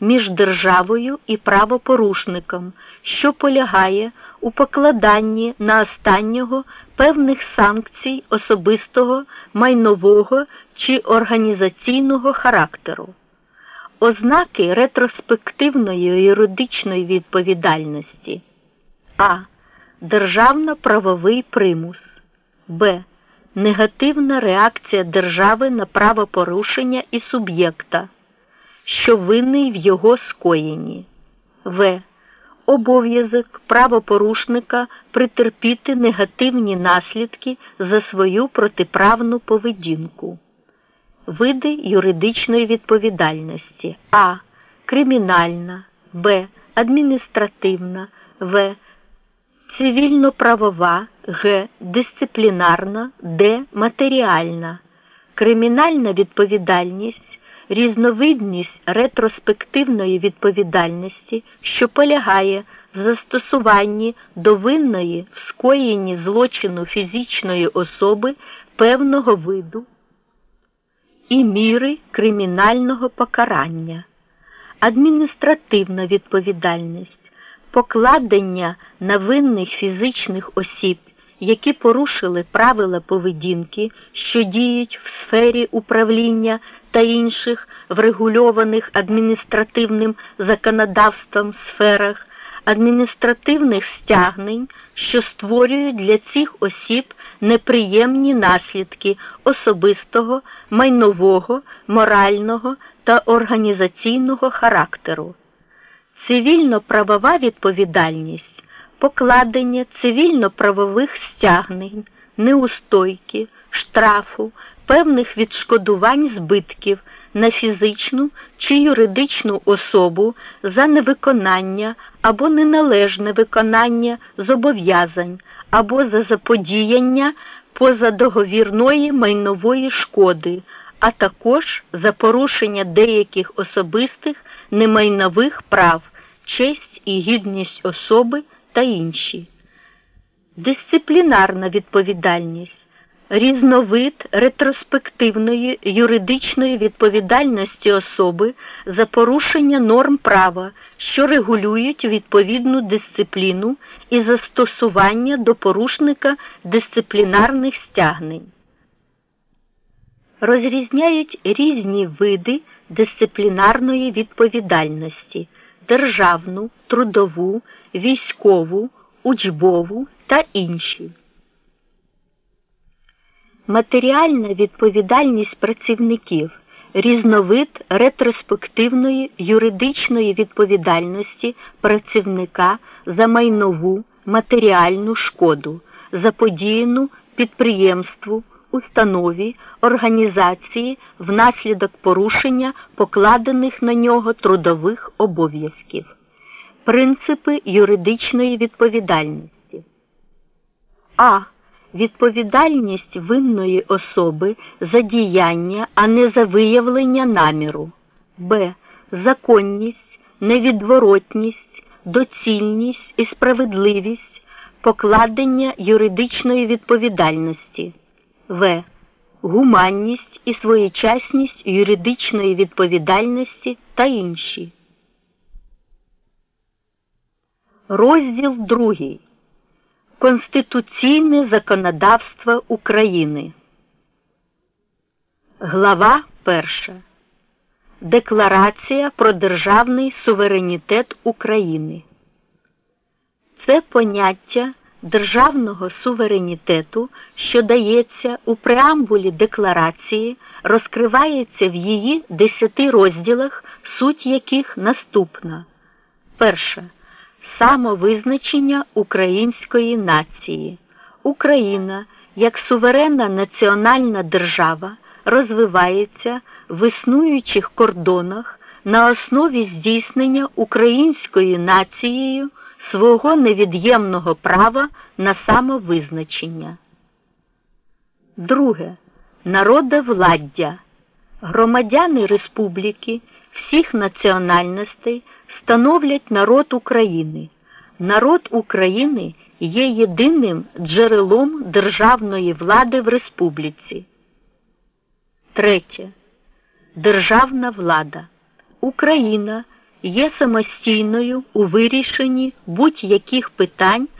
між державою і правопорушником, що полягає у покладанні на останнього певних санкцій особистого, майнового чи організаційного характеру. Ознаки ретроспективної юридичної відповідальності А. Державно-правовий примус Б. Негативна реакція держави на правопорушення і суб'єкта, що винний в його скоєнні. В. Обов'язок правопорушника притерпіти негативні наслідки за свою протиправну поведінку. Види юридичної відповідальності А. Кримінальна, Б. Адміністративна, В. Цивільно-правова, Г. Дисциплінарна, Д. Матеріальна. Кримінальна відповідальність різновидність ретроспективної відповідальності, що полягає в застосуванні до винної в злочину фізичної особи певного виду і міри кримінального покарання, адміністративна відповідальність, покладення на винних фізичних осіб, які порушили правила поведінки, що діють в сфері управління та інших врегульованих адміністративним законодавством сферах, адміністративних стягнень, що створюють для цих осіб неприємні наслідки особистого, майнового, морального та організаційного характеру. Цивільно-правова відповідальність покладення цивільно-правових стягнень, неустойки, штрафу, певних відшкодувань збитків на фізичну чи юридичну особу за невиконання або неналежне виконання зобов'язань або за заподіяння позадоговірної майнової шкоди, а також за порушення деяких особистих немайнових прав, честь і гідність особи та інші. Дисциплінарна відповідальність різновид ретроспективної юридичної відповідальності особи за порушення норм права, що регулюють відповідну дисципліну і застосування до порушника дисциплінарних стягнень. Розрізняють різні види дисциплінарної відповідальності державну, трудову, військову, учбову та інші. Матеріальна відповідальність працівників, різновид ретроспективної юридичної відповідальності працівника за майнову матеріальну шкоду, заподіяну підприємству, установі, організації внаслідок порушення покладених на нього трудових обов'язків. Принципи юридичної відповідальності. А відповідальність винної особи за діяння, а не за виявлення наміру, б. Законність, невідворотність, доцільність і справедливість покладення юридичної відповідальності, в. Гуманність і своєчасність юридичної відповідальності та інші. Розділ другий. Конституційне законодавство України. Глава перша. Декларація про державний суверенітет України. Це поняття державного суверенітету, що дається у преамбулі декларації, розкривається в її десяти розділах, суть яких наступна. Перша самовизначення української нації. Україна як суверенна національна держава розвивається в існуючих кордонах на основі здійснення українською нацією свого невід'ємного права на самовизначення. Друге. Народовладдя. Громадяни республіки всіх національностей становлять народ України. Народ України є єдиним джерелом державної влади в республіці. Третє. Державна влада. Україна є самостійною у вирішенні будь-яких питань